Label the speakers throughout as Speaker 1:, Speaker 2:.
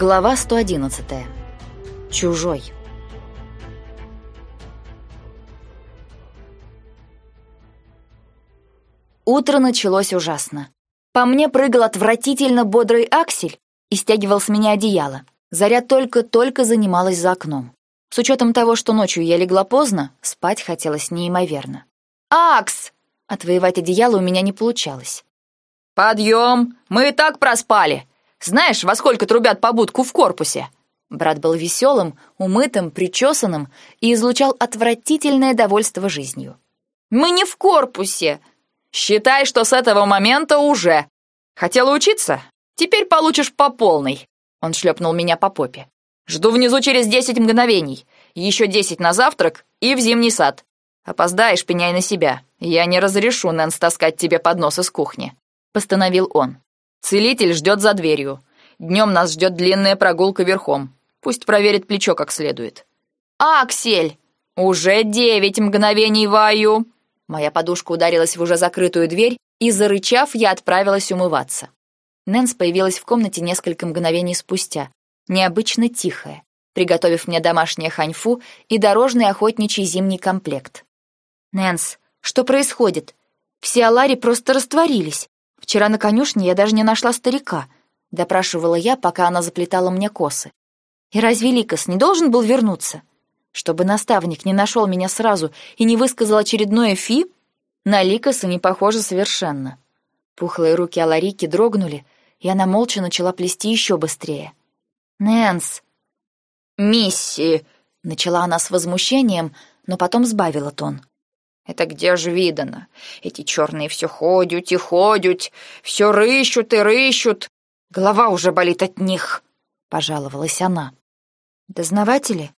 Speaker 1: Глава 111. Чужой. Утро началось ужасно. По мне прыгал отвратительно бодрый аксель и стягивал с меня одеяло. Заря только-только занималась за окном. С учетом того, что ночью я легла поздно, спать хотелось неимоверно. «Акс!» Отвоевать одеяло у меня не получалось.
Speaker 2: «Подъем! Мы и так проспали! Знаешь, во сколько трубят побудку в корпусе?»
Speaker 1: Брат был веселым, умытым, причесанным и излучал отвратительное довольство жизнью.
Speaker 2: «Мы не в корпусе!» «Считай, что с этого момента уже. Хотела учиться? Теперь получишь по полной!» Он шлепнул меня по попе. «Жду внизу через десять мгновений. Еще десять на завтрак и в зимний сад. Опоздаешь, пеняй на себя. Я не разрешу, Нэнс, таскать тебе поднос из кухни», — постановил он. Целитель ждет за дверью. Днем нас ждет длинная прогулка верхом. Пусть проверит плечо как следует.
Speaker 1: «Аксель!»
Speaker 2: «Уже девять мгновений ваю!»
Speaker 1: Моя подушка ударилась в уже закрытую дверь, и, зарычав, я отправилась умываться. Нэнс появилась в комнате несколько мгновений спустя, необычно тихая, приготовив мне домашнее ханьфу и дорожный охотничий зимний комплект. «Нэнс, что происходит? Все Алари просто растворились. Вчера на конюшне я даже не нашла старика, допрашивала я, пока она заплетала мне косы. И разве Ликос не должен был вернуться? Чтобы наставник не нашел меня сразу и не высказал очередное фи, на Ликоса не похоже совершенно. Пухлые руки Аларики дрогнули, и она молча начала плести еще быстрее. «Нэнс!»
Speaker 2: «Мисси!» — начала она с возмущением, но потом сбавила тон. Это где же видано? Эти черные все ходят и ходят, все рыщут и рыщут. Голова уже болит от них, — пожаловалась она.
Speaker 1: Дознаватели?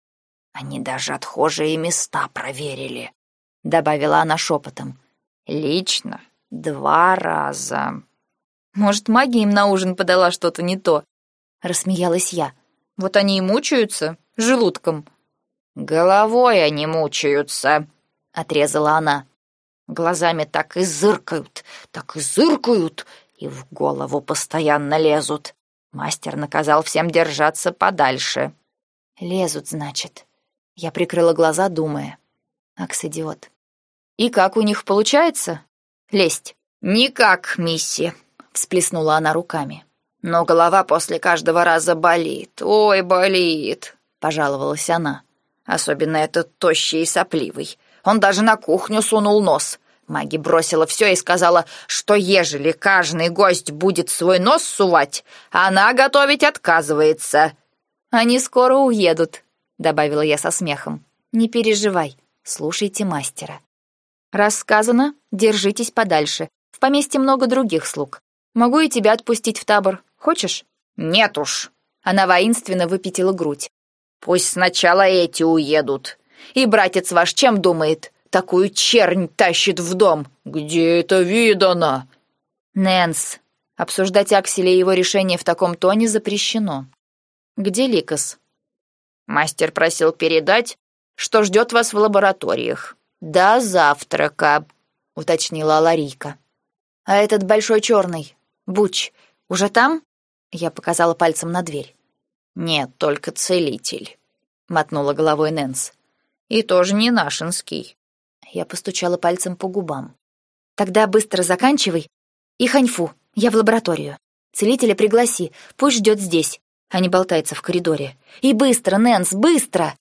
Speaker 2: Они даже отхожие места проверили, — добавила она шепотом. Лично два раза.
Speaker 1: Может, магия им на ужин подала что-то не то? Рассмеялась я. Вот они и мучаются желудком.
Speaker 2: Головой они мучаются, — отрезала она. Глазами так и зыркают, так и зыркают, и в голову постоянно лезут. Мастер наказал всем держаться подальше.
Speaker 1: Лезут, значит. Я прикрыла глаза, думая. Акс идиот.
Speaker 2: И как у них получается? Лезть? Никак, мисси, всплеснула она руками. Но голова после каждого раза болит. Ой, болит, пожаловалась она. Особенно этот тощий и сопливый. Он даже на кухню сунул нос. Маги бросила все и сказала, что ежели каждый гость будет свой нос сувать, она готовить отказывается.
Speaker 1: «Они скоро уедут», — добавила я со смехом. «Не переживай, слушайте мастера». «Рассказано, держитесь подальше. В поместье много других слуг. Могу и тебя отпустить в табор. Хочешь?»
Speaker 2: «Нет уж».
Speaker 1: Она воинственно выпятила грудь.
Speaker 2: «Пусть сначала эти уедут. И братец ваш чем думает? Такую чернь тащит в дом. Где это видано?»
Speaker 1: «Нэнс, обсуждать Акселя и его решение в таком тоне запрещено. Где Ликос?»
Speaker 2: Мастер просил передать, что ждет вас в лабораториях. «До завтрака», — уточнила Ларика.
Speaker 1: «А этот большой черный, Буч, уже там?» Я показала пальцем на дверь.
Speaker 2: «Нет, только целитель», — мотнула головой Нэнс. И тоже не нашинский.
Speaker 1: Я постучала пальцем по губам. Тогда быстро заканчивай. И ханьфу, я в лабораторию. Целителя пригласи, пусть ждет здесь, а не болтается в коридоре. И быстро, Нэнс, быстро!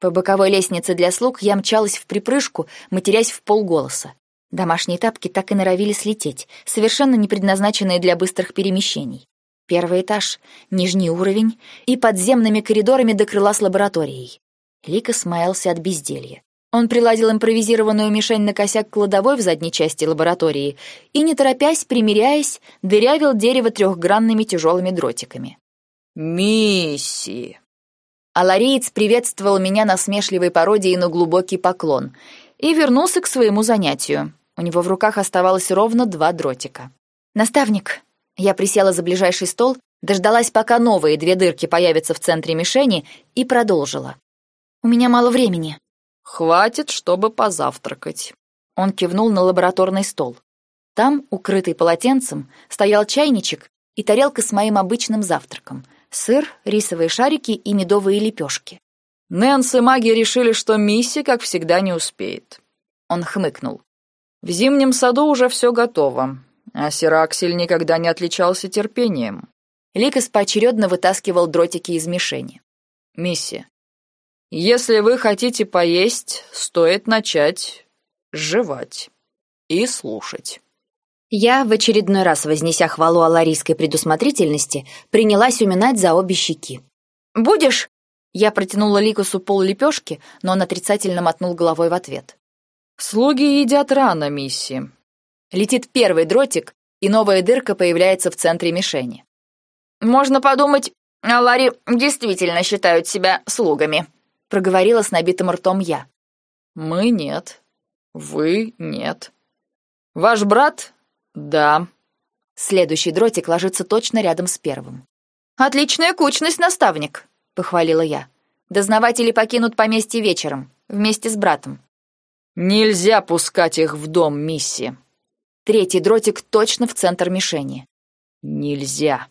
Speaker 1: По боковой лестнице для слуг я мчалась в припрыжку, матерясь в полголоса. Домашние тапки так и норовили слететь, совершенно не предназначенные для быстрых перемещений. Первый этаж, нижний уровень и подземными коридорами до крыла с лабораторией. Лика смаялся от безделья. Он приладил импровизированную мишень на косяк кладовой в задней части лаборатории и, не торопясь, примиряясь, дырявил дерево трехгранными тяжелыми дротиками.
Speaker 2: «Мисси!»
Speaker 1: Алариец приветствовал меня на смешливой пародии на глубокий поклон и вернулся к своему занятию. У него в руках оставалось ровно два дротика. «Наставник!» Я присела за ближайший стол, дождалась, пока новые две дырки появятся в центре мишени, и продолжила. У меня мало времени».
Speaker 2: «Хватит, чтобы позавтракать».
Speaker 1: Он кивнул на лабораторный стол. Там, укрытый полотенцем, стоял чайничек и тарелка с моим обычным завтраком, Сыр, рисовые шарики и медовые лепешки.
Speaker 2: Нэнс и маги решили, что Мисси, как всегда, не успеет. Он хмыкнул. В зимнем саду уже все готово, а Сираксель никогда не отличался терпением.
Speaker 1: Ликас поочередно вытаскивал дротики из мишени.
Speaker 2: «Мисси, если вы хотите поесть, стоит начать жевать и слушать».
Speaker 1: Я, в очередной раз вознеся хвалу аларийской предусмотрительности, принялась уминать за обе щеки. «Будешь?» Я протянула Ликусу пол лепешки, но он отрицательно мотнул головой в ответ.
Speaker 2: «Слуги едят рано, мисси».
Speaker 1: Летит первый дротик, и новая дырка появляется в центре мишени.
Speaker 2: «Можно подумать, Алари действительно считают себя слугами», проговорила с набитым ртом я. «Мы нет. Вы нет. Ваш брат «Да».
Speaker 1: Следующий дротик ложится точно рядом с первым.
Speaker 2: «Отличная кучность, наставник», — похвалила я.
Speaker 1: «Дознаватели покинут поместье вечером, вместе с братом».
Speaker 2: «Нельзя пускать их в дом, мисси».
Speaker 1: Третий дротик точно в центр мишени.
Speaker 2: «Нельзя».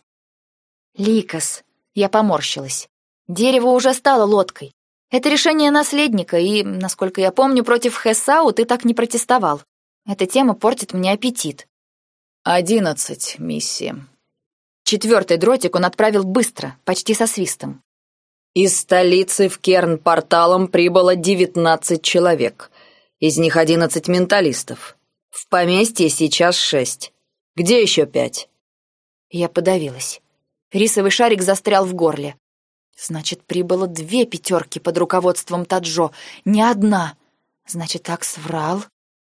Speaker 1: «Ликас», — я поморщилась. «Дерево уже стало лодкой. Это решение наследника, и, насколько я помню, против Хесау ты так не протестовал. Эта тема портит мне аппетит.
Speaker 2: «Одиннадцать, мисси».
Speaker 1: Четвертый дротик он отправил быстро, почти со свистом.
Speaker 2: Из столицы в Керн порталом прибыло девятнадцать человек. Из них одиннадцать менталистов. В поместье сейчас шесть. Где еще пять?
Speaker 1: Я подавилась. Рисовый шарик застрял в горле. Значит, прибыло две пятерки под руководством Таджо, не одна. Значит, Акс врал?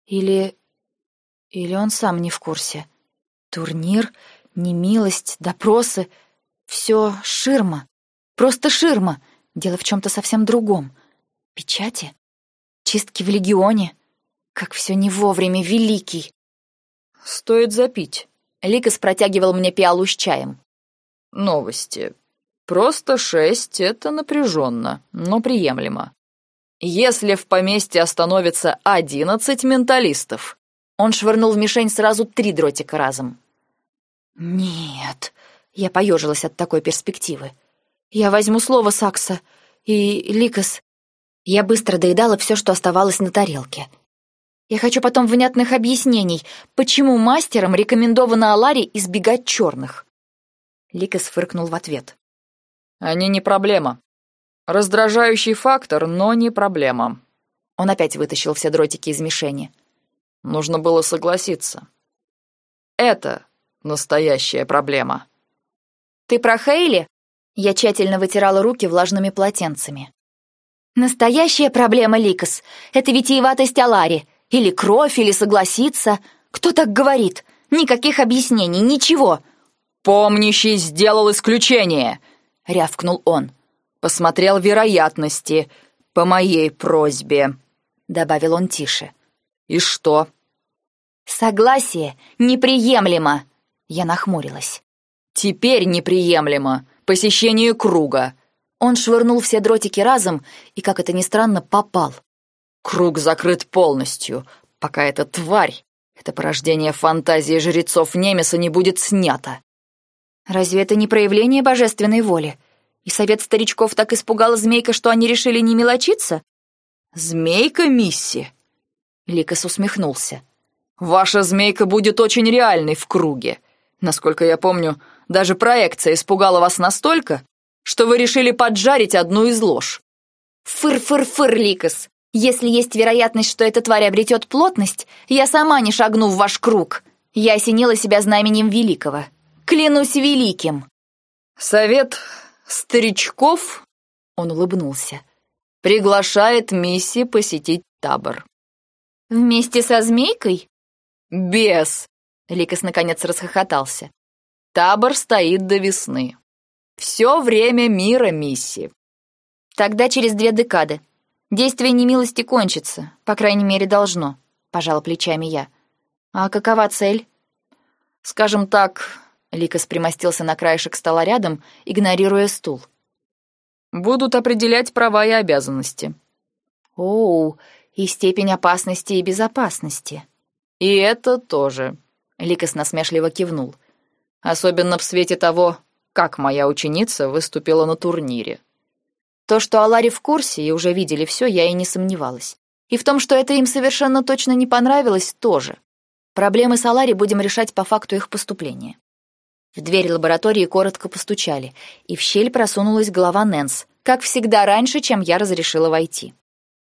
Speaker 1: Или... Или он сам не в курсе? Турнир, немилость, допросы — все ширма. Просто ширма. Дело в чем-то совсем другом. Печати? Чистки в легионе? Как все не вовремя, великий.
Speaker 2: Стоит запить.
Speaker 1: Ликас протягивал мне пиалу с чаем.
Speaker 2: Новости. Просто шесть — это напряженно, но приемлемо. Если в поместье остановится одиннадцать менталистов, он швырнул в мишень сразу три дротика разом.
Speaker 1: «Нет», — я поежилась от такой перспективы. «Я возьму слово Сакса и Ликас». Я быстро доедала все, что оставалось на тарелке. Я хочу потом внятных объяснений, почему мастерам рекомендовано Аларе избегать черных. Ликас фыркнул в ответ.
Speaker 2: «Они не проблема. Раздражающий фактор, но не проблема».
Speaker 1: Он опять вытащил все дротики из мишени.
Speaker 2: Нужно было согласиться. Это настоящая проблема.
Speaker 1: Ты про Хейли? Я тщательно вытирала руки влажными полотенцами. Настоящая проблема, Ликас. Это витиеватость Алари. Или кровь, или согласиться. Кто так говорит? Никаких объяснений, ничего.
Speaker 2: «Помнящий сделал исключение», — рявкнул он. «Посмотрел вероятности по моей просьбе», — добавил он тише. «И что?»
Speaker 1: «Согласие неприемлемо!» Я нахмурилась.
Speaker 2: «Теперь неприемлемо! Посещение круга!»
Speaker 1: Он швырнул все дротики разом и, как это ни странно, попал.
Speaker 2: «Круг закрыт полностью, пока эта тварь, это порождение фантазии жрецов Немеса не будет снято».
Speaker 1: «Разве это не проявление божественной воли? И совет старичков так испугала змейка, что они решили не мелочиться?»
Speaker 2: «Змейка, Мисси?»
Speaker 1: Ликас усмехнулся.
Speaker 2: «Ваша змейка будет очень реальной в круге. Насколько я помню, даже проекция испугала вас настолько, что вы решили поджарить одну из лож».
Speaker 1: «Фыр-фыр-фыр, Ликас! Если есть вероятность, что эта тварь обретет плотность, я сама не шагну в ваш круг. Я осенила себя знаменем великого. Клянусь великим!»
Speaker 2: «Совет старичков?» — он улыбнулся. «Приглашает Мисси посетить табор».
Speaker 1: «Вместе со змейкой?»
Speaker 2: «Без!» — Ликас наконец расхохотался. «Табор стоит до весны. Все время мира, Мисси».
Speaker 1: «Тогда через две декады. Действие немилости кончится, по крайней мере, должно», — пожала плечами я. «А какова цель?»
Speaker 2: «Скажем так...» — Ликас примостился на краешек стола рядом, игнорируя стул. «Будут определять права и обязанности».
Speaker 1: «Оу, и степень опасности и безопасности.
Speaker 2: И это тоже, Ликас насмешливо кивнул. Особенно в свете того, как моя ученица выступила на турнире.
Speaker 1: То, что Алари в курсе и уже видели все, я и не сомневалась. И в том, что это им совершенно точно не понравилось, тоже. Проблемы с Алари будем решать по факту их поступления. В дверь лаборатории коротко постучали, и в щель просунулась голова Нэнс, как всегда раньше, чем я разрешила войти.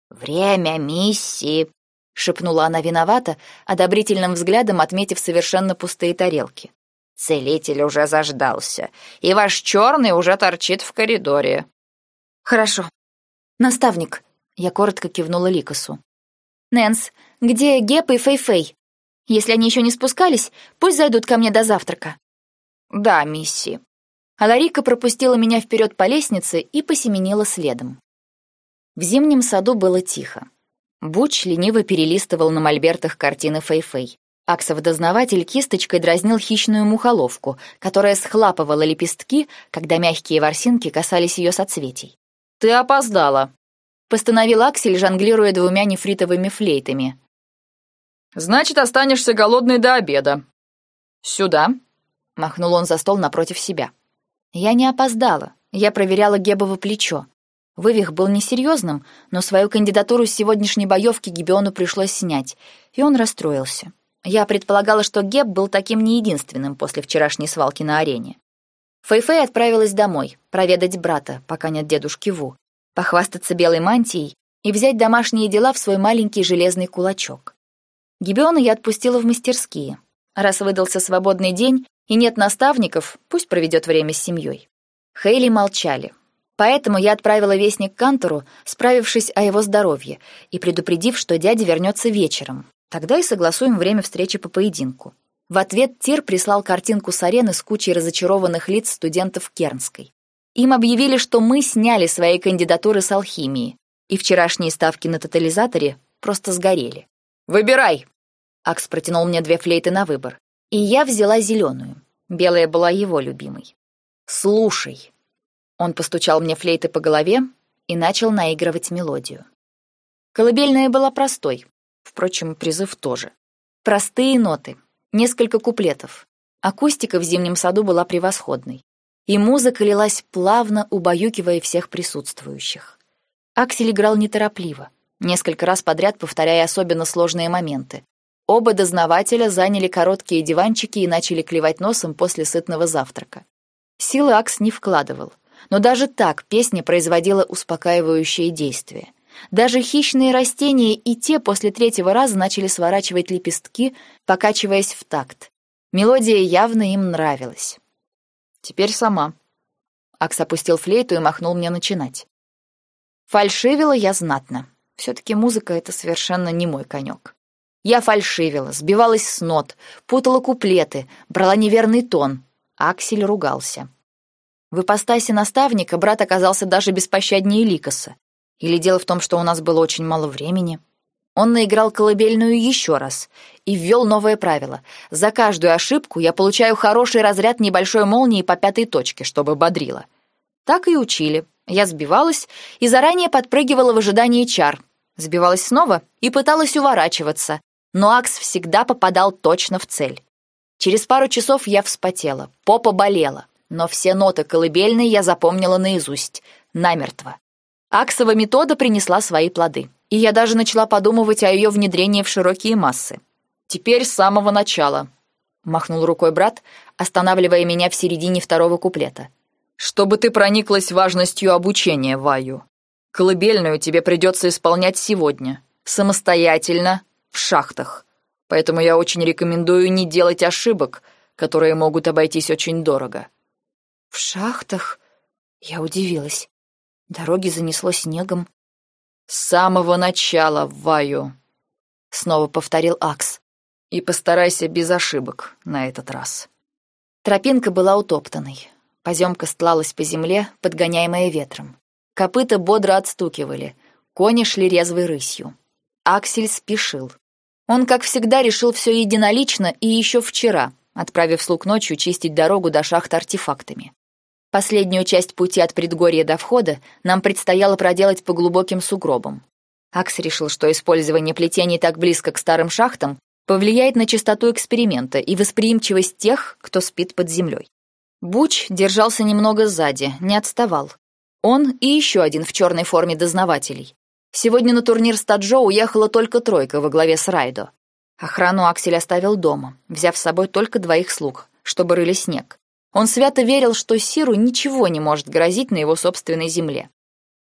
Speaker 1: «Время миссии», — шепнула она виновата, одобрительным взглядом отметив совершенно пустые тарелки. «Целитель уже заждался, и ваш черный уже торчит в коридоре». «Хорошо. Наставник», — я коротко кивнула Ликосу. «Нэнс, где Геп и Фэй-Фэй? Если они еще не спускались, пусть зайдут ко мне до завтрака».
Speaker 2: «Да, мисси».
Speaker 1: Аларика пропустила меня вперед по лестнице и посеменила следом. В зимнем саду было тихо. Буч лениво перелистывал на мольбертах картины Фэй-Фэй. Аксов-дознаватель кисточкой дразнил хищную мухоловку, которая схлапывала лепестки, когда мягкие ворсинки касались ее соцветий.
Speaker 2: «Ты опоздала», —
Speaker 1: постановил Аксель, жонглируя двумя нефритовыми флейтами.
Speaker 2: «Значит, останешься голодной до обеда. Сюда», — махнул он за стол напротив себя.
Speaker 1: Я не опоздала. Я проверяла Гебово плечо. Вывих был несерьезным, но свою кандидатуру с сегодняшней боевки Гибиону пришлось снять, и он расстроился. Я предполагала, что Геб был таким не единственным после вчерашней свалки на арене. Фэйфэй отправилась домой, проведать брата, пока нет дедушки Ву, похвастаться белой мантией и взять домашние дела в свой маленький железный кулачок. Гибиона я отпустила в мастерские. Раз выдался свободный день и нет наставников, пусть проведет время с семьей. Хейли молчали, Поэтому я отправила вестник Кантору, справившись о его здоровье и предупредив, что дядя вернется вечером. Тогда и согласуем время встречи по поединку. В ответ Тир прислал картинку с арены с кучей разочарованных лиц студентов Кернской. Им объявили, что мы сняли свои кандидатуры с алхимии, и вчерашние ставки на тотализаторе просто сгорели.
Speaker 2: «Выбирай!»
Speaker 1: Акс протянул мне две флейты на выбор. И я взяла зеленую. Белая была его любимой. «Слушай», он постучал мне флейты по голове и начал наигрывать мелодию. Колыбельная была простой, впрочем, призыв тоже. Простые ноты, несколько куплетов. Акустика в зимнем саду была превосходной, и музыка лилась плавно, убаюкивая всех присутствующих. Аксель играл неторопливо, несколько раз подряд повторяя особенно сложные моменты. Оба дознавателя заняли короткие диванчики и начали клевать носом после сытного завтрака. Силы Акс не вкладывал, но даже так песня производила успокаивающее действие. Даже хищные растения и те после третьего раза начали сворачивать лепестки, покачиваясь в такт. Мелодия явно им нравилась.
Speaker 2: «Теперь сама».
Speaker 1: Акс опустил флейту и махнул мне начинать. Фальшивила я знатно. Все-таки музыка — это совершенно не мой конек. Я фальшивила, сбивалась с нот, путала куплеты, брала неверный тон. Аксель ругался. В ипостаси наставника брат оказался даже беспощаднее Ликоса. Или дело в том, что у нас было очень мало времени. Он наиграл колыбельную еще раз и ввел новое правило. За каждую ошибку я получаю хороший разряд небольшой молнии по пятой точке, чтобы бодрило. Так и учили. Я сбивалась и заранее подпрыгивала в ожидании чар. Сбивалась снова и пыталась уворачиваться, но Акс всегда попадал точно в цель. Через пару часов я вспотела, попа болела, но все ноты колыбельной я запомнила наизусть, намертво. Аксова метода принесла свои плоды, и я даже начала подумывать о ее внедрении в широкие массы. «Теперь с самого начала», — махнул рукой брат, останавливая меня в середине второго куплета. «Чтобы ты прониклась важностью обучения, Ваю. Колыбельную тебе придется исполнять сегодня, самостоятельно, в шахтах. Поэтому я очень рекомендую не делать ошибок, которые могут обойтись очень дорого». В шахтах? Я удивилась. Дороги занесло снегом. С самого начала, Ваю, снова повторил Акс. И постарайся без ошибок на этот раз. Тропинка была утоптанной. Поземка стлалась по земле, подгоняемая ветром. Копыта бодро отстукивали, кони шли резвой рысью. Аксель спешил. Он, как всегда, решил все единолично и еще вчера, отправив слуг ночью чистить дорогу до шахт артефактами. Последнюю часть пути от предгорья до входа нам предстояло проделать по глубоким сугробам. Акс решил, что использование плетений так близко к старым шахтам повлияет на частоту эксперимента и восприимчивость тех, кто спит под землей. Буч держался немного сзади, не отставал. Он и еще один в черной форме дознавателей. Сегодня на турнир Стаджо уехала только тройка во главе с Райдо. Охрану Аксель оставил дома, взяв с собой только двоих слуг, чтобы рыли снег. Он свято верил, что Сиру ничего не может грозить на его собственной земле.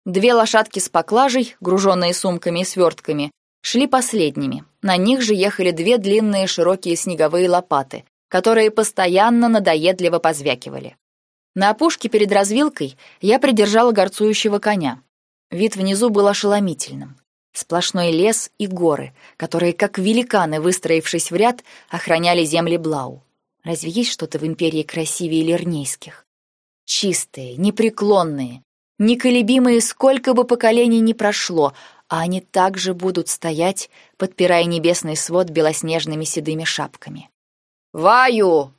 Speaker 1: Две лошадки с поклажей, груженные сумками и свертками, шли последними. На них же ехали две длинные широкие снеговые лопаты, которые постоянно надоедливо позвякивали. На опушке перед развилкой я придержала горцующего коня. Вид внизу был ошеломительным. Сплошной лес и горы, которые, как великаны, выстроившись в ряд, охраняли земли Блау. Разве есть что-то в империи красивее лирнейских? Чистые, непреклонные, неколебимые, сколько бы поколений ни прошло, а они также будут стоять, подпирая небесный свод белоснежными седыми шапками.
Speaker 2: «Ваю!»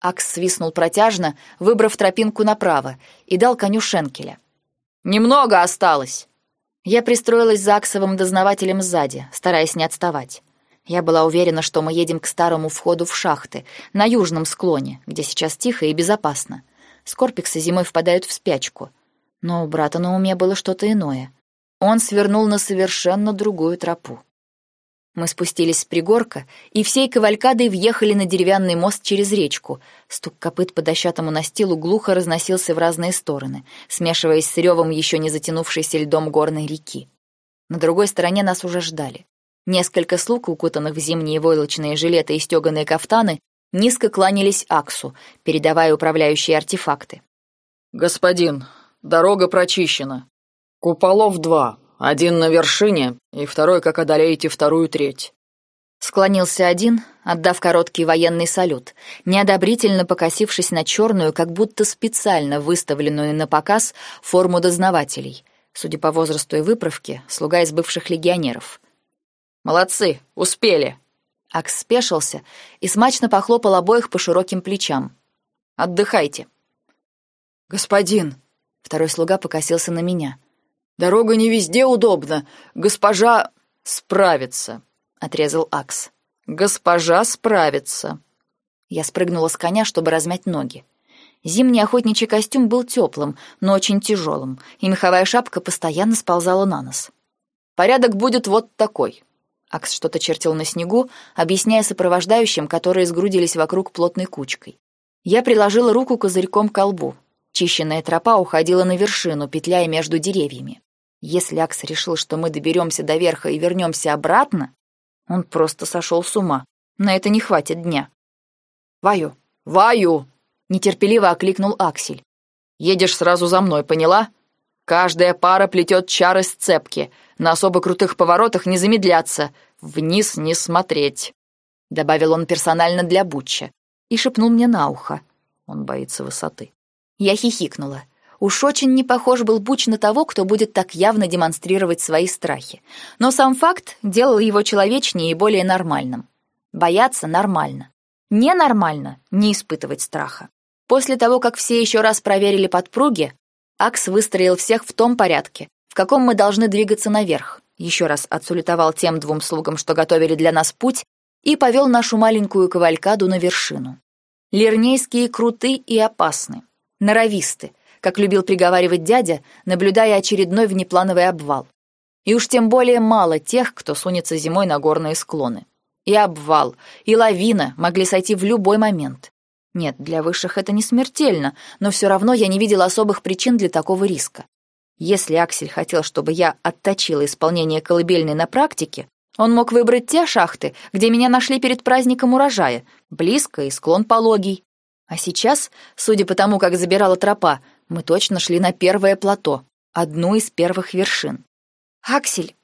Speaker 1: Акс свистнул протяжно, выбрав тропинку направо, и дал коню шенкеля.
Speaker 2: «Немного осталось!»
Speaker 1: Я пристроилась за Аксовым дознавателем сзади, стараясь не отставать. Я была уверена, что мы едем к старому входу в шахты, на южном склоне, где сейчас тихо и безопасно. Скорпиксы зимой впадают в спячку. Но у брата на уме было что-то иное. Он свернул на совершенно другую тропу. Мы спустились с пригорка и всей кавалькадой въехали на деревянный мост через речку. Стук копыт по дощатому настилу глухо разносился в разные стороны, смешиваясь с ревом еще не затянувшейся льдом горной реки. На другой стороне нас уже ждали. Несколько слуг, укутанных в зимние войлочные жилеты и стеганые кафтаны, низко кланялись Аксу, передавая управляющие артефакты.
Speaker 2: «Господин, дорога прочищена. Куполов два, один на вершине, и второй, как одолеете вторую треть.
Speaker 1: Склонился один, отдав короткий военный салют, неодобрительно покосившись на черную, как будто специально выставленную на показ форму дознавателей. Судя по возрасту и выправке, слуга из бывших легионеров.
Speaker 2: «Молодцы, успели!»
Speaker 1: Акс спешился и смачно похлопал обоих по широким плечам.
Speaker 2: «Отдыхайте».
Speaker 3: «Господин!»
Speaker 1: Второй слуга покосился на меня.
Speaker 3: Дорога не везде удобна. Госпожа
Speaker 2: справится, отрезал Акс. Госпожа справится.
Speaker 1: Я спрыгнула с коня, чтобы размять ноги. Зимний охотничий костюм был теплым, но очень тяжелым, и меховая шапка постоянно сползала на нос.
Speaker 2: Порядок будет вот такой.
Speaker 1: Акс что-то чертил на снегу, объясняя сопровождающим, которые сгрудились вокруг плотной кучкой. Я приложила руку козырьком к колбу. Чищенная тропа уходила на вершину, петляя между деревьями. Если Акс решил, что мы доберемся до верха и вернемся обратно, он просто сошел с ума. На это не хватит дня.
Speaker 2: «Ваю! Ваю!»
Speaker 1: — нетерпеливо окликнул Аксель.
Speaker 2: «Едешь сразу за мной, поняла? Каждая пара плетет чары с цепки. На особо крутых поворотах не замедляться. Вниз не смотреть», — добавил он персонально для Бутча и шепнул мне на ухо. Он боится высоты.
Speaker 1: Я хихикнула. Уж очень не похож был Буч на того, кто будет так явно демонстрировать свои страхи. Но сам факт делал его человечнее и более нормальным. Бояться нормально. Ненормально не испытывать страха. После того, как все еще раз проверили подпруги, Акс выстроил всех в том порядке, в каком мы должны двигаться наверх. Еще раз отсулетовал тем двум слугам, что готовили для нас путь, и повел нашу маленькую кавалькаду на вершину. Лирнейские круты и опасны, норовисты, как любил приговаривать дядя, наблюдая очередной внеплановый обвал. И уж тем более мало тех, кто сунется зимой на горные склоны. И обвал, и лавина могли сойти в любой момент. Нет, для высших это не смертельно, но все равно я не видела особых причин для такого риска. Если Аксель хотел, чтобы я отточила исполнение колыбельной на практике, он мог выбрать те шахты, где меня нашли перед праздником урожая, близко и склон пологий. А сейчас, судя по тому, как забирала тропа, мы точно шли на первое плато, одну из первых вершин. «Аксель!»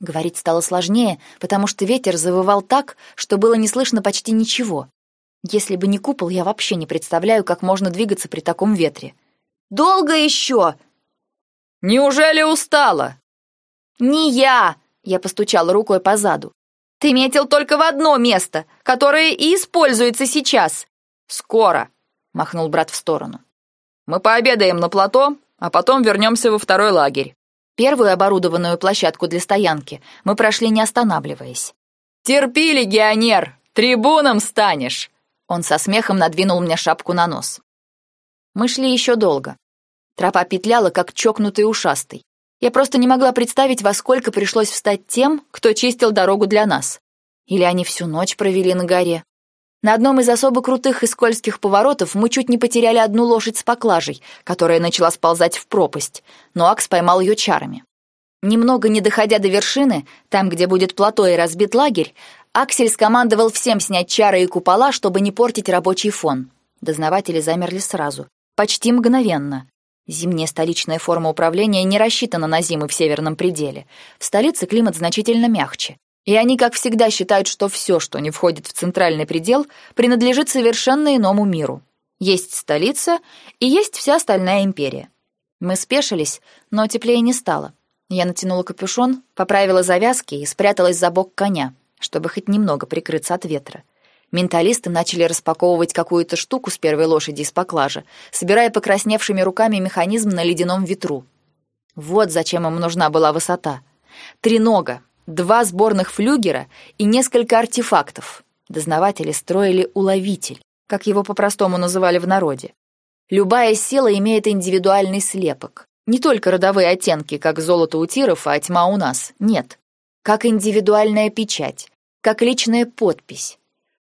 Speaker 1: Говорить стало сложнее, потому что ветер завывал так, что было не слышно почти ничего. Если бы не купол, я вообще не представляю, как можно двигаться при таком ветре. «Долго еще?»
Speaker 2: «Неужели устала?»
Speaker 1: «Не я!» — я постучала рукой по заду. «Ты метил только в одно место, которое и используется сейчас».
Speaker 2: «Скоро!» — махнул брат в сторону. Мы пообедаем на плато, а потом вернемся во второй лагерь.
Speaker 1: Первую оборудованную площадку для стоянки мы прошли не останавливаясь.
Speaker 2: «Терпи, легионер! Трибуном станешь!»
Speaker 1: Он со смехом надвинул мне шапку на нос. Мы шли еще долго. Тропа петляла, как чокнутый ушастый. Я просто не могла представить, во сколько пришлось встать тем, кто чистил дорогу для нас. Или они всю ночь провели на горе. На одном из особо крутых и скользких поворотов мы чуть не потеряли одну лошадь с поклажей, которая начала сползать в пропасть, но Акс поймал ее чарами. Немного не доходя до вершины, там, где будет плато и разбит лагерь, Аксель скомандовал всем снять чары и купола, чтобы не портить рабочий фон. Дознаватели замерли сразу, почти мгновенно. Зимняя столичная форма управления не рассчитана на зимы в северном пределе. В столице климат значительно мягче. И они, как всегда, считают, что все, что не входит в центральный предел, принадлежит совершенно иному миру. Есть столица и есть вся остальная империя. Мы спешились, но теплее не стало. Я натянула капюшон, поправила завязки и спряталась за бок коня, чтобы хоть немного прикрыться от ветра. Менталисты начали распаковывать какую-то штуку с первой лошади из поклажи, собирая покрасневшими руками механизм на ледяном ветру. Вот зачем им нужна была высота. Тренога, два сборных флюгера и несколько артефактов. Дознаватели строили уловитель, как его по-простому называли в народе. Любая сила имеет индивидуальный слепок. Не только родовые оттенки, как золото у тиров, а тьма у нас. Нет. Как индивидуальная печать, как личная подпись.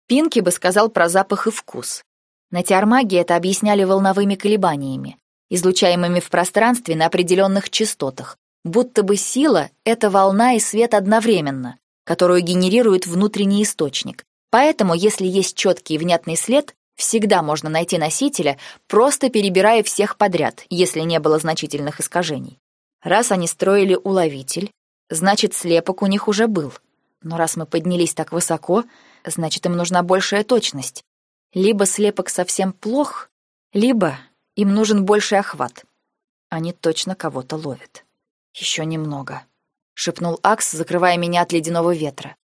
Speaker 1: Пинки бы сказал про запах и вкус. На Тиармаге это объясняли волновыми колебаниями, излучаемыми в пространстве на определенных частотах, будто бы сила — это волна и свет одновременно, которую генерирует внутренний источник. Поэтому, если есть четкий и внятный след, всегда можно найти носителя, просто перебирая всех подряд, если не было значительных искажений. Раз они строили уловитель, значит, слепок у них уже был. Но раз мы поднялись так высоко, значит, им нужна большая точность. Либо слепок совсем плох, либо им нужен больший охват. Они точно кого-то ловят. Еще немного, шепнул Акс, закрывая меня от ледяного ветра.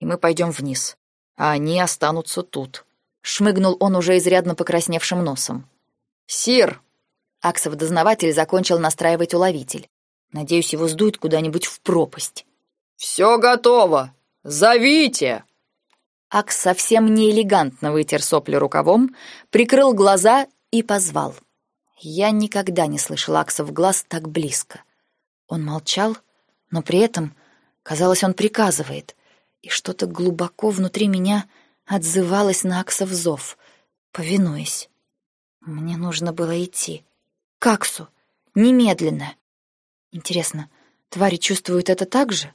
Speaker 1: И мы пойдем вниз, а они останутся тут. Шмыгнул он уже изрядно покрасневшим носом. Сир! Аксов дознаватель закончил настраивать уловитель. Надеюсь, его сдует куда-нибудь в пропасть.
Speaker 3: Все готово. Зовите.
Speaker 1: Акс совсем неэлегантно вытер сопли рукавом, прикрыл глаза и позвал. Я никогда не слышал Акса в глаз так близко. Он молчал, но при этом, казалось, он приказывает, и что-то глубоко внутри меня отзывалось на Аксов зов, повинуясь. Мне нужно было идти. К Аксу. Немедленно. Интересно, твари чувствуют это так же?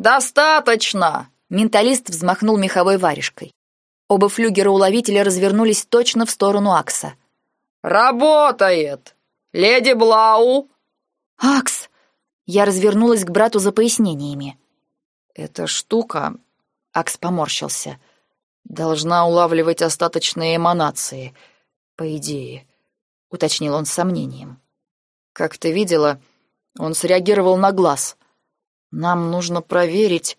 Speaker 3: «Достаточно!»
Speaker 1: Менталист взмахнул меховой варежкой. Оба флюгера-уловителя развернулись точно в сторону Акса.
Speaker 3: «Работает! Леди Блау!»
Speaker 1: «Акс!» Я развернулась к брату за пояснениями.
Speaker 3: «Эта штука...» — Акс поморщился. «Должна улавливать остаточные эманации, по идее», — уточнил он с сомнением. «Как ты видела, он среагировал на глаз. Нам нужно проверить...»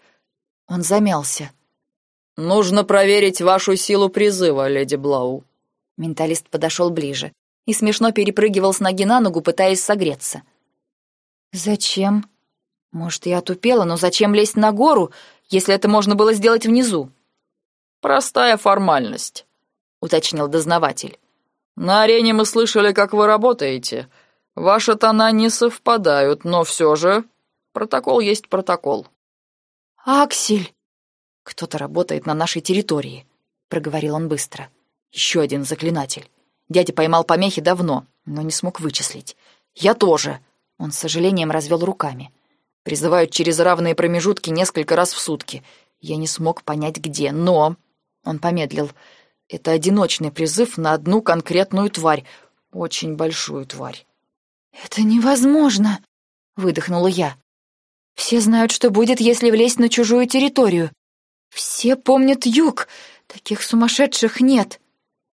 Speaker 3: Он замялся. «Нужно проверить вашу силу призыва, леди Блау».
Speaker 1: Менталист подошел ближе и смешно перепрыгивал с ноги на ногу, пытаясь согреться. «Зачем?» «Может, я отупела, но зачем лезть на гору, если это можно было сделать внизу?»
Speaker 3: «Простая формальность», — уточнил дознаватель. «На арене мы слышали, как вы работаете. Ваши тона не совпадают, но все же протокол есть протокол».
Speaker 1: «Аксель!» «Кто-то работает на нашей территории», — проговорил он быстро. «Еще один заклинатель. Дядя поймал помехи давно, но не смог вычислить. Я тоже!» Он с сожалением развел руками. «Призывают через равные промежутки несколько раз в сутки. Я не смог понять, где, но...» Он помедлил. «Это одиночный призыв на одну конкретную тварь. Очень большую тварь». «Это невозможно!» — выдохнула я. Все знают, что будет, если влезть на чужую территорию. Все помнят юг. Таких сумасшедших нет.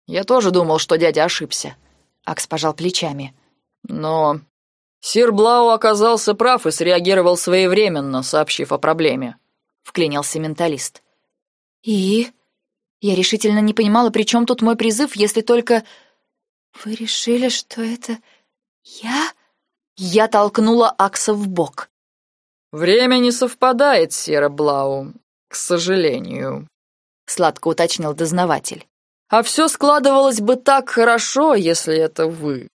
Speaker 3: Я тоже думал, что дядя ошибся. Акс пожал плечами. Но Сир Блау оказался прав и среагировал своевременно, сообщив о проблеме. Вклинился менталист.
Speaker 1: И? Я решительно не понимала, при чем тут мой призыв, если только... Вы решили, что это я? Я толкнула Акса в бок.
Speaker 3: «Время не совпадает, Сера Блау, к сожалению», — сладко уточнил дознаватель. А все складывалось бы так хорошо, если это вы.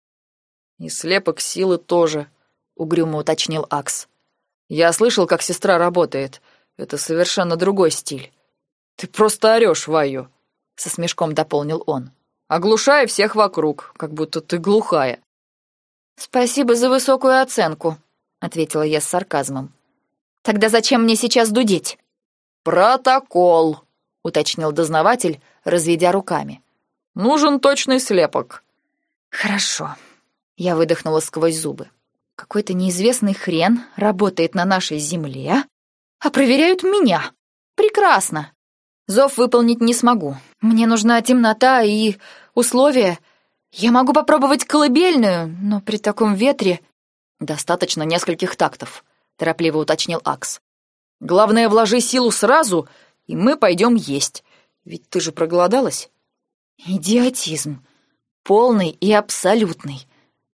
Speaker 3: И слепок силы тоже, угрюмо уточнил Акс. Я слышал, как сестра работает. Это совершенно другой стиль. Ты просто орешь, Ваю, со смешком дополнил он. Оглушая всех вокруг, как будто ты глухая.
Speaker 1: Спасибо за высокую оценку, ответила я с сарказмом. Тогда зачем мне сейчас дудеть?
Speaker 3: Протокол,
Speaker 1: уточнил дознаватель, разведя руками.
Speaker 3: Нужен точный слепок.
Speaker 1: Хорошо. Я выдохнула сквозь зубы. Какой-то неизвестный хрен работает на нашей земле, а проверяют меня. Прекрасно. Зов выполнить не смогу. Мне нужна темнота и условия. Я могу попробовать колыбельную, но при таком ветре...
Speaker 3: Достаточно нескольких тактов, торопливо уточнил Акс. Главное, вложи силу сразу, и мы пойдем есть. Ведь ты же проголодалась.
Speaker 1: Идиотизм. Полный и абсолютный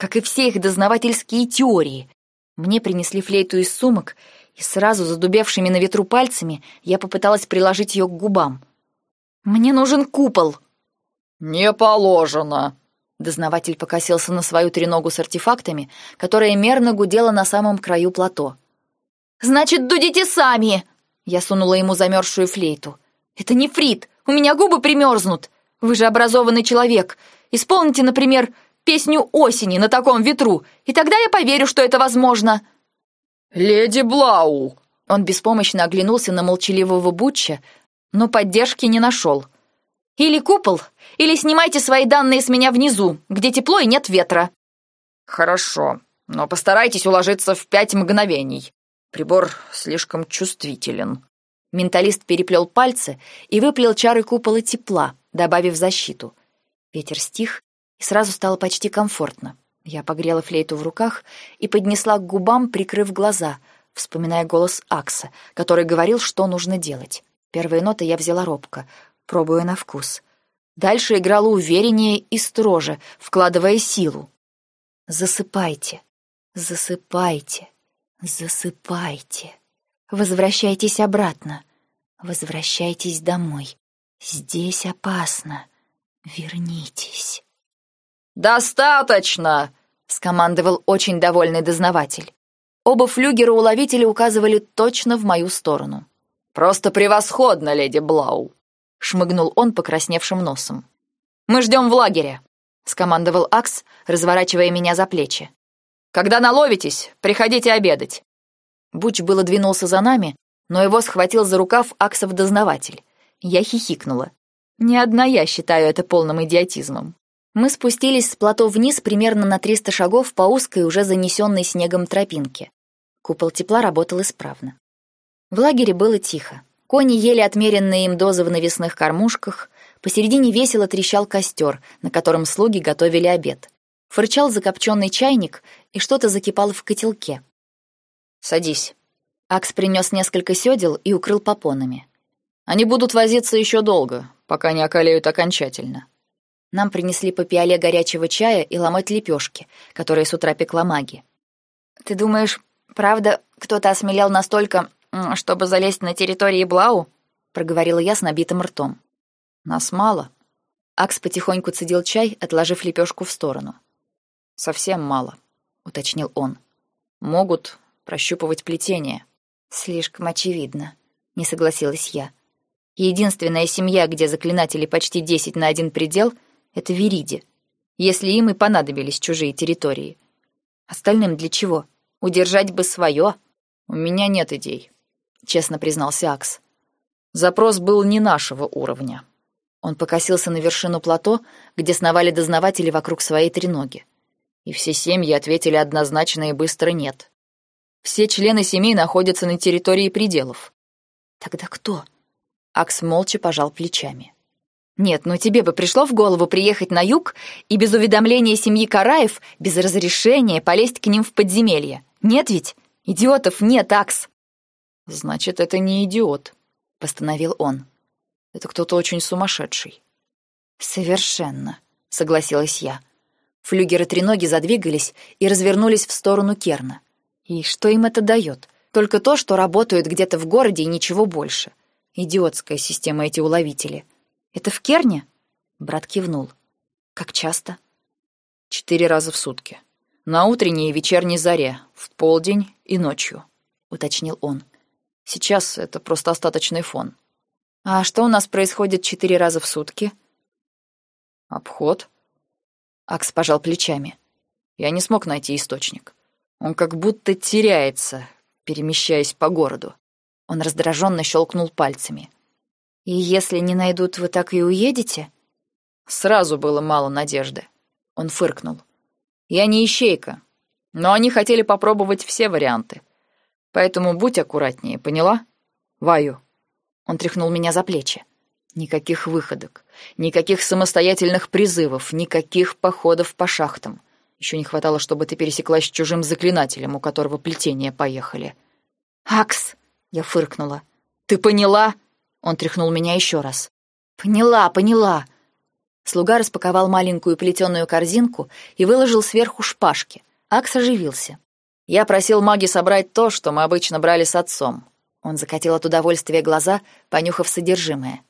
Speaker 1: как и все их дознавательские теории. Мне принесли флейту из сумок, и сразу задубевшими на ветру пальцами я попыталась приложить ее к губам. «Мне нужен купол!»
Speaker 3: «Не положено!»
Speaker 1: Дознаватель покосился на свою треногу с артефактами, которая мерно гудела на самом краю плато. «Значит, дудите сами!» Я сунула ему замерзшую флейту. «Это не фрит! У меня губы примерзнут! Вы же образованный человек! Исполните, например, песню осени на таком ветру, и тогда я поверю, что это возможно».
Speaker 3: «Леди Блау!»
Speaker 1: Он беспомощно оглянулся на молчаливого Бутча, но поддержки не нашел. «Или купол, или снимайте свои данные с меня внизу, где тепло и нет ветра».
Speaker 3: «Хорошо, но постарайтесь уложиться в пять мгновений. Прибор слишком чувствителен».
Speaker 1: Менталист переплел пальцы и выплел чары купола тепла, добавив защиту. Ветер стих, сразу стало почти комфортно. Я погрела флейту в руках и поднесла к губам, прикрыв глаза, вспоминая голос Акса, который говорил, что нужно делать. Первые ноты я взяла робко, пробуя на вкус. Дальше играла увереннее и строже, вкладывая силу. «Засыпайте, засыпайте, засыпайте. Возвращайтесь обратно, возвращайтесь домой. Здесь опасно. Вернитесь».
Speaker 3: «Достаточно!» — скомандовал очень довольный дознаватель. Оба флюгера-уловителя указывали точно в мою сторону. «Просто превосходно, леди Блау!» — шмыгнул он покрасневшим носом. «Мы ждем в лагере», — скомандовал Акс, разворачивая меня за плечи. «Когда наловитесь, приходите обедать». Буч было двинулся за нами, но его схватил за рукав Аксов дознаватель. Я хихикнула. Не одна я считаю это полным идиотизмом. Мы спустились с плато вниз примерно на 300 шагов по узкой, уже занесенной снегом тропинке. Купол тепла работал исправно. В лагере было тихо. Кони ели отмеренные им дозы в навесных кормушках, посередине весело трещал костер, на котором слуги готовили обед. Фырчал закопченный чайник, и что-то закипало в котелке. «Садись». Акс принес несколько седел и укрыл попонами. «Они будут возиться еще долго, пока не околеют окончательно». Нам принесли по пиале горячего чая и ломать лепешки, которые с утра пекла маги. «Ты думаешь, правда, кто-то осмелел настолько, чтобы залезть на территории Блау?» — проговорила я с набитым ртом. «Нас мало». Акс потихоньку цедил чай, отложив лепешку в сторону. «Совсем мало», — уточнил он. «Могут прощупывать плетение». «Слишком очевидно», — не согласилась я. «Единственная семья, где заклинатели почти десять на один предел — это Вериди, если им и понадобились чужие территории. Остальным для чего? Удержать бы свое? У меня нет идей, честно признался Акс. Запрос был не нашего уровня. Он покосился на вершину плато, где сновали дознаватели вокруг своей треноги. И все семьи ответили однозначно и быстро «нет». Все члены семей находятся на территории пределов. Тогда кто? Акс молча пожал плечами. Нет, ну тебе бы пришло в голову приехать на юг и без уведомления семьи Караев, без разрешения полезть к ним в подземелье. Нет ведь? Идиотов нет, Акс. Значит, это не идиот, постановил он. Это кто-то очень сумасшедший. Совершенно, согласилась я. Флюгеры треноги задвигались и развернулись в сторону Керна. И что им это дает? Только то, что работают где-то в городе и ничего больше. Идиотская система эти уловители — это в Керне?
Speaker 1: Брат кивнул. Как часто?
Speaker 3: Четыре раза в сутки. На утренней и вечерней заре, в полдень и ночью, уточнил он. Сейчас это просто остаточный фон.
Speaker 1: А что у нас происходит четыре раза в сутки?
Speaker 3: Обход.
Speaker 1: Акс пожал плечами.
Speaker 3: Я не смог найти источник. Он как будто теряется, перемещаясь по городу.
Speaker 1: Он раздраженно щелкнул пальцами. «И если не найдут, вы так и уедете?»
Speaker 3: Сразу было мало надежды. Он фыркнул. «Я не ищейка, но они хотели попробовать все варианты. Поэтому будь аккуратнее, поняла? Ваю». Он тряхнул меня за плечи. Никаких выходок, никаких самостоятельных призывов, никаких походов по шахтам. Еще не хватало, чтобы ты пересеклась с чужим заклинателем, у которого плетения поехали.
Speaker 1: «Акс!» — я фыркнула.
Speaker 3: «Ты поняла?» — он тряхнул меня еще раз.
Speaker 1: «Поняла, поняла!» Слуга распаковал маленькую плетеную корзинку и выложил сверху шпажки. Акс оживился.
Speaker 3: «Я просил маги собрать то, что мы обычно брали с отцом».
Speaker 1: Он закатил от удовольствия глаза, понюхав содержимое.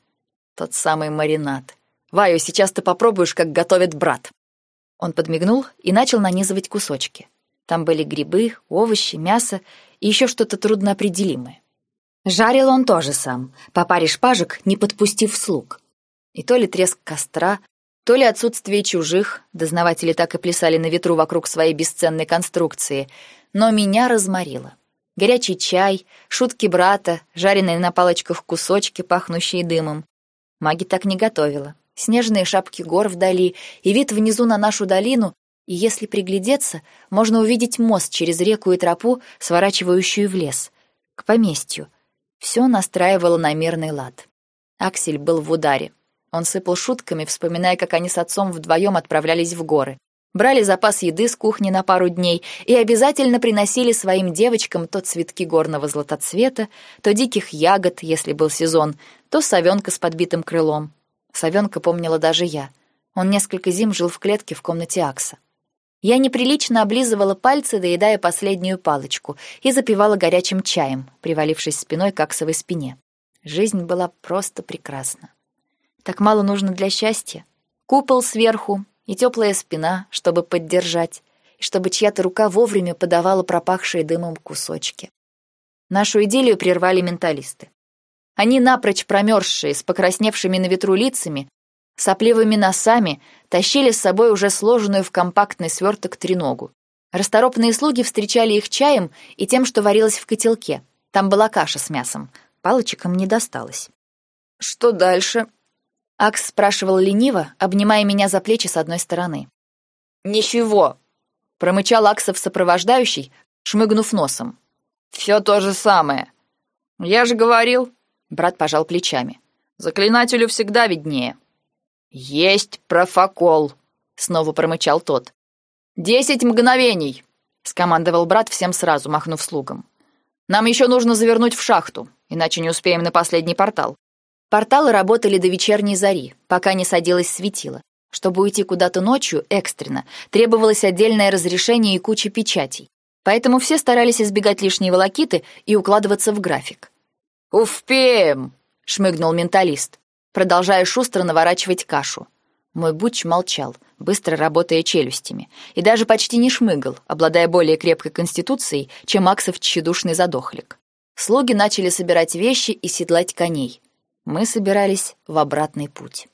Speaker 3: «Тот самый маринад. Ваю, сейчас ты попробуешь, как готовит брат».
Speaker 1: Он подмигнул и начал нанизывать кусочки. Там были грибы, овощи, мясо и еще что-то трудноопределимое. Жарил он тоже сам, по паре шпажек, не подпустив слуг. И то ли треск костра, то ли отсутствие чужих, дознаватели так и плясали на ветру вокруг своей бесценной конструкции, но меня разморило. Горячий чай, шутки брата, жареные на палочках кусочки, пахнущие дымом. Маги так не готовила снежные шапки гор вдали и вид внизу на нашу долину, и если приглядеться, можно увидеть мост через реку и тропу, сворачивающую в лес, к поместью. Все настраивало на мирный лад. Аксель был в ударе. Он сыпал шутками, вспоминая, как они с отцом вдвоем отправлялись в горы. Брали запас еды с кухни на пару дней и обязательно приносили своим девочкам то цветки горного златоцвета, то диких ягод, если был сезон, то совенка с подбитым крылом. Совенка помнила даже я. Он несколько зим жил в клетке в комнате Акса. Я неприлично облизывала пальцы, доедая последнюю палочку, и запивала горячим чаем, привалившись спиной к Аксовой спине. Жизнь была просто прекрасна. Так мало нужно для счастья. Купол сверху и теплая спина, чтобы поддержать, и чтобы чья-то рука вовремя подавала пропахшие дымом кусочки. Нашу идиллию прервали менталисты. Они, напрочь промерзшие, с покрасневшими на ветру лицами, сопливыми носами, тащили с собой уже сложенную в компактный сверток треногу. Расторопные слуги встречали их чаем и тем, что варилось в котелке. Там была каша с мясом. Палочкам не досталось.
Speaker 3: «Что дальше?»
Speaker 1: Акс спрашивал лениво, обнимая меня за плечи с одной стороны.
Speaker 3: «Ничего», — промычал Аксов сопровождающий, шмыгнув носом. «Все то же самое. Я же говорил, Брат пожал плечами. Заклинателю всегда виднее. Есть профокол, снова промычал тот. Десять мгновений, скомандовал брат всем сразу, махнув слугам. Нам еще нужно завернуть в шахту, иначе не успеем на последний портал.
Speaker 1: Порталы работали до вечерней зари, пока не садилось светило. Чтобы уйти куда-то ночью экстренно, требовалось отдельное разрешение и куча печатей. Поэтому все старались избегать лишней волокиты и укладываться в график.
Speaker 3: «Успеем!» — шмыгнул менталист, продолжая шустро наворачивать кашу. Мой буч молчал, быстро работая челюстями, и даже почти не шмыгал, обладая более крепкой конституцией, чем Аксов тщедушный задохлик. Слуги начали собирать вещи и седлать коней. Мы собирались в обратный путь.